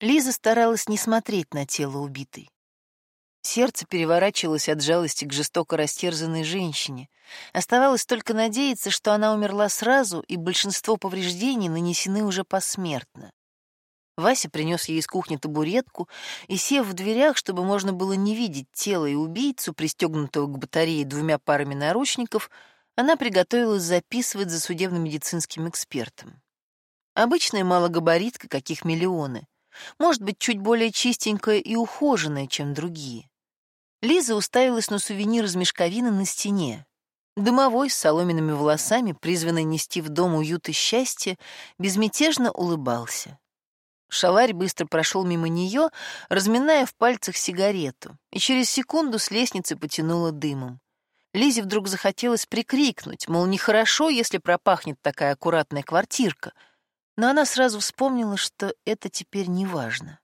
Лиза старалась не смотреть на тело убитой. Сердце переворачивалось от жалости к жестоко растерзанной женщине. Оставалось только надеяться, что она умерла сразу, и большинство повреждений нанесены уже посмертно. Вася принес ей из кухни табуретку и, сев в дверях, чтобы можно было не видеть тело и убийцу, пристегнутого к батарее двумя парами наручников, она приготовилась записывать за судебно-медицинским экспертом. Обычная малогабаритка, каких миллионы. Может быть, чуть более чистенькая и ухоженная, чем другие. Лиза уставилась на сувенир из мешковины на стене. Дымовой с соломенными волосами, призванный нести в дом уют и счастье, безмятежно улыбался. Шаларь быстро прошел мимо нее, разминая в пальцах сигарету, и через секунду с лестницы потянуло дымом. Лизе вдруг захотелось прикрикнуть, мол, нехорошо, если пропахнет такая аккуратная квартирка, но она сразу вспомнила, что это теперь не важно.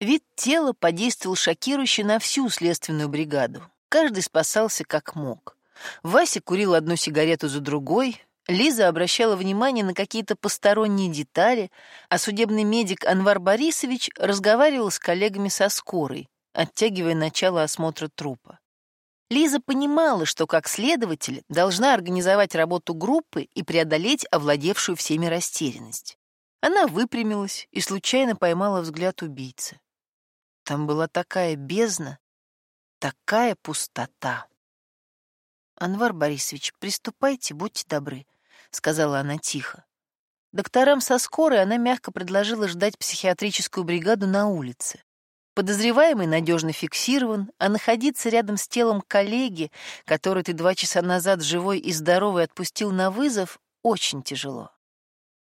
Вид тела подействовал шокирующе на всю следственную бригаду. Каждый спасался как мог. Вася курил одну сигарету за другой, Лиза обращала внимание на какие-то посторонние детали, а судебный медик Анвар Борисович разговаривал с коллегами со скорой, оттягивая начало осмотра трупа. Лиза понимала, что как следователь должна организовать работу группы и преодолеть овладевшую всеми растерянность. Она выпрямилась и случайно поймала взгляд убийцы. Там была такая бездна, такая пустота. «Анвар Борисович, приступайте, будьте добры», — сказала она тихо. Докторам со скорой она мягко предложила ждать психиатрическую бригаду на улице. Подозреваемый надежно фиксирован, а находиться рядом с телом коллеги, который ты два часа назад живой и здоровый отпустил на вызов, очень тяжело.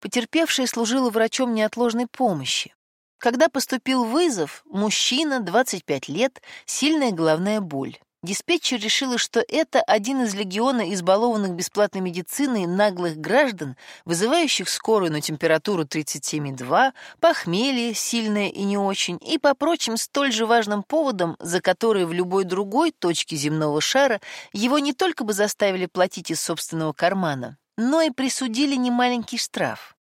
Потерпевшая служила врачом неотложной помощи. Когда поступил вызов, мужчина, 25 лет, сильная головная боль. Диспетчер решила, что это один из легиона избалованных бесплатной медициной наглых граждан, вызывающих скорую на температуру 37,2, похмелье, сильное и не очень, и по прочим столь же важным поводам, за которые в любой другой точке земного шара его не только бы заставили платить из собственного кармана, но и присудили немаленький штраф.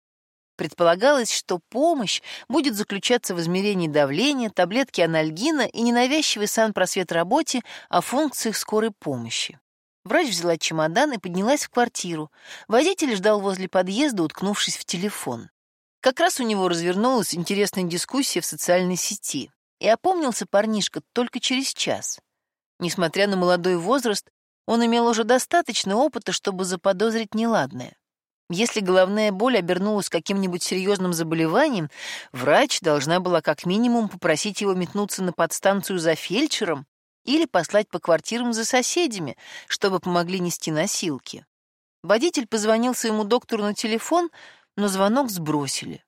Предполагалось, что помощь будет заключаться в измерении давления, таблетки анальгина и ненавязчивой санпросвет работе о функциях скорой помощи. Врач взяла чемодан и поднялась в квартиру. Водитель ждал возле подъезда, уткнувшись в телефон. Как раз у него развернулась интересная дискуссия в социальной сети. И опомнился парнишка только через час. Несмотря на молодой возраст, он имел уже достаточно опыта, чтобы заподозрить неладное. Если головная боль обернулась каким-нибудь серьезным заболеванием, врач должна была как минимум попросить его метнуться на подстанцию за фельдшером или послать по квартирам за соседями, чтобы помогли нести носилки. Водитель позвонил своему доктору на телефон, но звонок сбросили.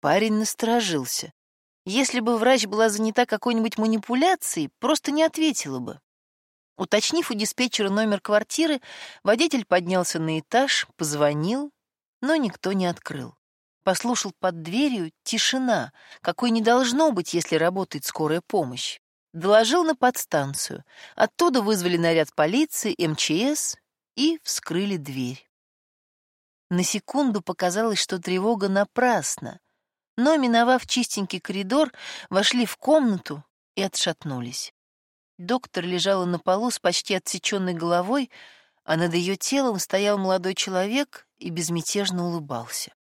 Парень насторожился. Если бы врач была занята какой-нибудь манипуляцией, просто не ответила бы. Уточнив у диспетчера номер квартиры, водитель поднялся на этаж, позвонил, но никто не открыл. Послушал под дверью тишина, какой не должно быть, если работает скорая помощь. Доложил на подстанцию. Оттуда вызвали наряд полиции, МЧС и вскрыли дверь. На секунду показалось, что тревога напрасна, но, миновав чистенький коридор, вошли в комнату и отшатнулись. Доктор лежала на полу с почти отсеченной головой, а над ее телом стоял молодой человек и безмятежно улыбался.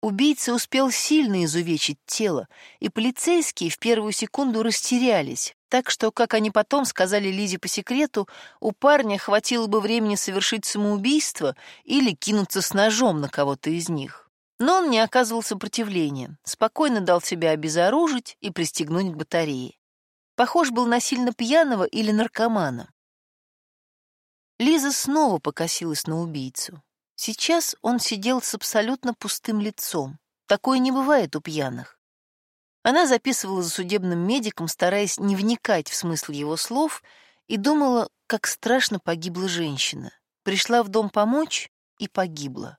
Убийца успел сильно изувечить тело, и полицейские в первую секунду растерялись, так что, как они потом сказали Лизе по секрету, у парня хватило бы времени совершить самоубийство или кинуться с ножом на кого-то из них. Но он не оказывал сопротивления, спокойно дал себя обезоружить и пристегнуть к батарее. Похож был на сильно пьяного или наркомана. Лиза снова покосилась на убийцу. Сейчас он сидел с абсолютно пустым лицом. Такое не бывает у пьяных. Она записывала за судебным медиком, стараясь не вникать в смысл его слов, и думала, как страшно погибла женщина. Пришла в дом помочь и погибла.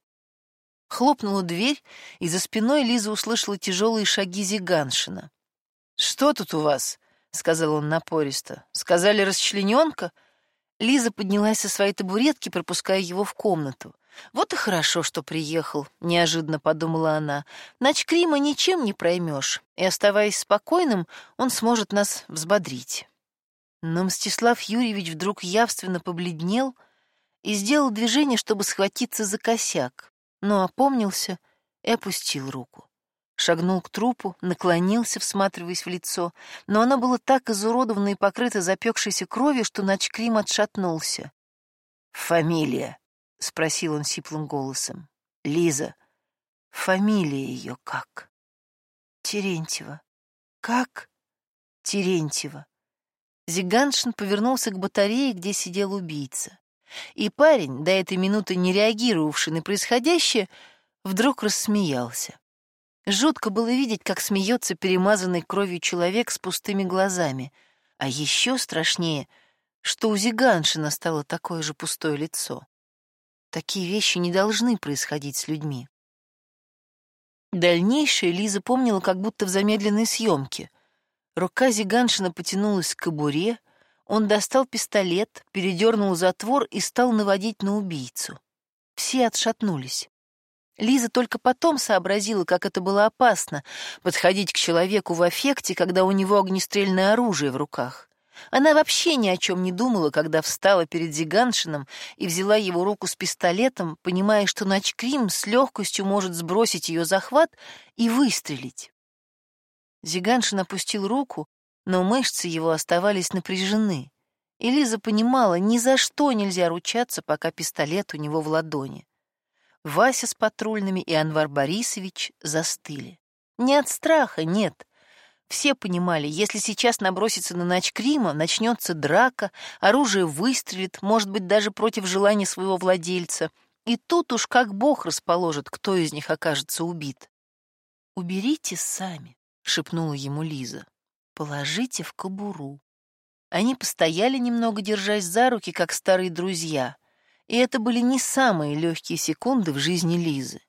Хлопнула дверь, и за спиной Лиза услышала тяжелые шаги Зиганшина. «Что тут у вас?» — сказал он напористо. «Сказали, расчлененка?» Лиза поднялась со своей табуретки, пропуская его в комнату. Вот и хорошо, что приехал, неожиданно подумала она. Начкрима ничем не проймешь, и, оставаясь спокойным, он сможет нас взбодрить. Но Мстислав Юрьевич вдруг явственно побледнел и сделал движение, чтобы схватиться за косяк, но опомнился и опустил руку. Шагнул к трупу, наклонился, всматриваясь в лицо, но оно было так изуродовано и покрыто запекшейся кровью, что Начкрим отшатнулся. «Фамилия?» — спросил он сиплым голосом. «Лиза. Фамилия ее как?» «Терентьева». «Как?» «Терентьева». Зиганшин повернулся к батарее, где сидел убийца. И парень, до этой минуты не реагировавший на происходящее, вдруг рассмеялся. Жутко было видеть, как смеется перемазанный кровью человек с пустыми глазами, а еще страшнее, что у Зиганшина стало такое же пустое лицо. Такие вещи не должны происходить с людьми. Дальнейшее Лиза помнила как будто в замедленной съемке. Рука Зиганшина потянулась к кобуре, он достал пистолет, передернул затвор и стал наводить на убийцу. Все отшатнулись. Лиза только потом сообразила, как это было опасно — подходить к человеку в аффекте, когда у него огнестрельное оружие в руках. Она вообще ни о чем не думала, когда встала перед Зиганшином и взяла его руку с пистолетом, понимая, что Начкрим с легкостью может сбросить ее захват и выстрелить. Зиганшин опустил руку, но мышцы его оставались напряжены. И Лиза понимала, ни за что нельзя ручаться, пока пистолет у него в ладони. Вася с патрульными и Анвар Борисович застыли. Не от страха, нет, все понимали, если сейчас наброситься на Начкрима, начнется драка, оружие выстрелит, может быть, даже против желания своего владельца. И тут уж как бог расположит, кто из них окажется убит. «Уберите сами», — шепнула ему Лиза. «Положите в кобуру». Они постояли немного, держась за руки, как старые друзья. И это были не самые легкие секунды в жизни Лизы.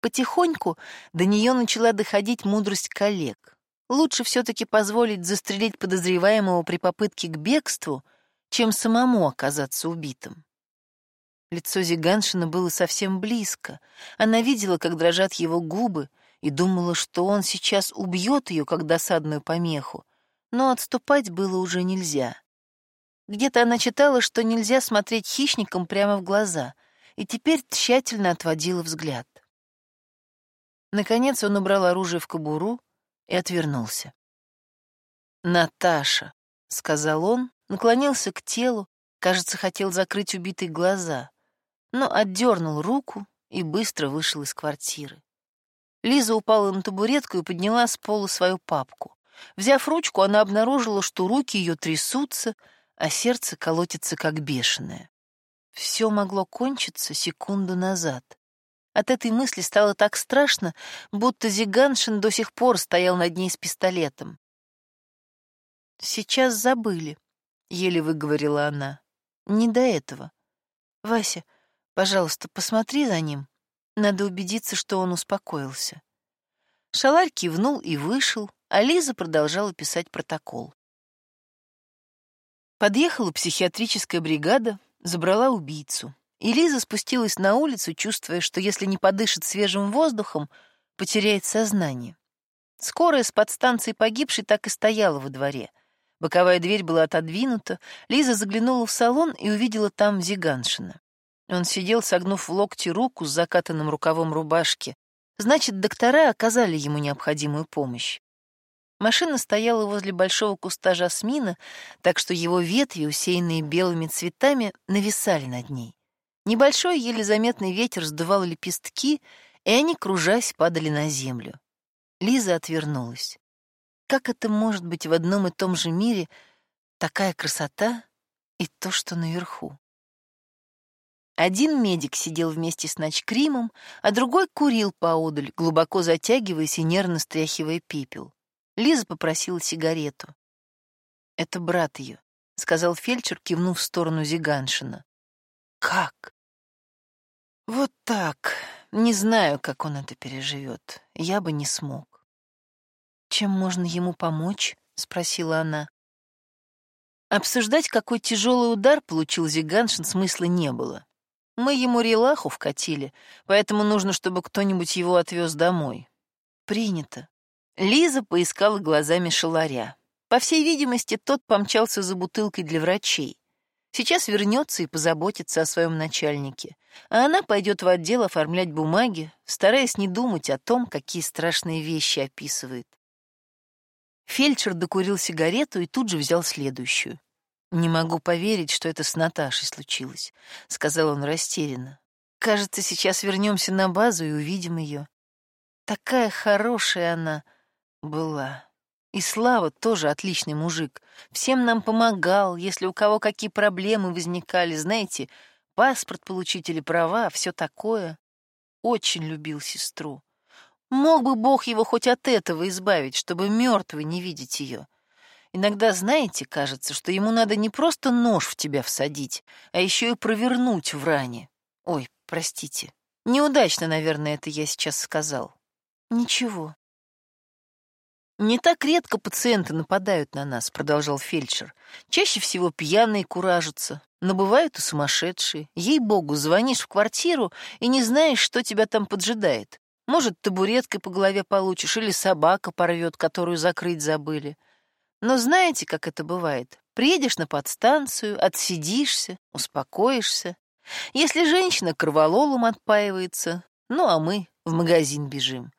Потихоньку до нее начала доходить мудрость коллег. Лучше все-таки позволить застрелить подозреваемого при попытке к бегству, чем самому оказаться убитым. Лицо Зиганшина было совсем близко. Она видела, как дрожат его губы, и думала, что он сейчас убьет ее, как досадную помеху, но отступать было уже нельзя. Где-то она читала, что нельзя смотреть хищникам прямо в глаза, и теперь тщательно отводила взгляд. Наконец он убрал оружие в кобуру, и отвернулся. «Наташа», — сказал он, наклонился к телу, кажется, хотел закрыть убитые глаза, но отдернул руку и быстро вышел из квартиры. Лиза упала на табуретку и подняла с пола свою папку. Взяв ручку, она обнаружила, что руки ее трясутся, а сердце колотится как бешеное. Все могло кончиться секунду назад. От этой мысли стало так страшно, будто Зиганшин до сих пор стоял над ней с пистолетом. «Сейчас забыли», — еле выговорила она. «Не до этого. Вася, пожалуйста, посмотри за ним. Надо убедиться, что он успокоился». Шаларь кивнул и вышел, а Лиза продолжала писать протокол. Подъехала психиатрическая бригада, забрала убийцу. И Лиза спустилась на улицу, чувствуя, что если не подышит свежим воздухом, потеряет сознание. Скорая с подстанции погибшей так и стояла во дворе. Боковая дверь была отодвинута, Лиза заглянула в салон и увидела там Зиганшина. Он сидел, согнув в локте руку с закатанным рукавом рубашки. Значит, доктора оказали ему необходимую помощь. Машина стояла возле большого куста жасмина, так что его ветви, усеянные белыми цветами, нависали над ней. Небольшой, еле заметный ветер сдувал лепестки, и они, кружась, падали на землю. Лиза отвернулась. Как это может быть в одном и том же мире такая красота и то, что наверху? Один медик сидел вместе с ночкримом, а другой курил поодаль, глубоко затягиваясь и нервно стряхивая пепел. Лиза попросила сигарету. «Это брат ее», — сказал фельдшер, кивнув в сторону Зиганшина. «Как?» Вот так. Не знаю, как он это переживет. Я бы не смог. Чем можно ему помочь? спросила она. Обсуждать, какой тяжелый удар получил Зиганшин, смысла не было. Мы ему релаху вкатили, поэтому нужно, чтобы кто-нибудь его отвез домой. Принято. Лиза поискала глазами шаларя. По всей видимости, тот помчался за бутылкой для врачей. Сейчас вернется и позаботится о своем начальнике, а она пойдет в отдел оформлять бумаги, стараясь не думать о том, какие страшные вещи описывает. Фельдшер докурил сигарету и тут же взял следующую. «Не могу поверить, что это с Наташей случилось», — сказал он растерянно. «Кажется, сейчас вернемся на базу и увидим ее. Такая хорошая она была. И Слава тоже отличный мужик. Всем нам помогал, если у кого какие проблемы возникали, знаете, паспорт получить или права, все такое. Очень любил сестру. Мог бы Бог его хоть от этого избавить, чтобы мертвый не видеть ее. Иногда, знаете, кажется, что ему надо не просто нож в тебя всадить, а еще и провернуть в ране. Ой, простите. Неудачно, наверное, это я сейчас сказал. Ничего. Не так редко пациенты нападают на нас, продолжал фельдшер. Чаще всего пьяные куражатся, но бывают и сумасшедшие. Ей-богу, звонишь в квартиру и не знаешь, что тебя там поджидает. Может, табуреткой по голове получишь или собака порвет, которую закрыть забыли. Но знаете, как это бывает? Приедешь на подстанцию, отсидишься, успокоишься. Если женщина кровололом отпаивается, ну а мы в магазин бежим.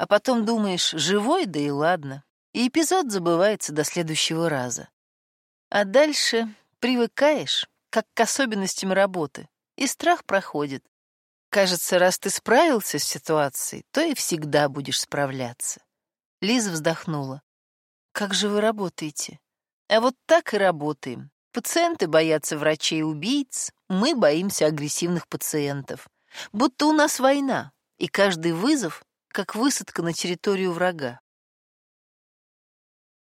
А потом думаешь, живой, да и ладно. И эпизод забывается до следующего раза. А дальше привыкаешь, как к особенностям работы, и страх проходит. Кажется, раз ты справился с ситуацией, то и всегда будешь справляться. Лиза вздохнула. Как же вы работаете? А вот так и работаем. Пациенты боятся врачей-убийц, мы боимся агрессивных пациентов. Будто у нас война, и каждый вызов как высадка на территорию врага.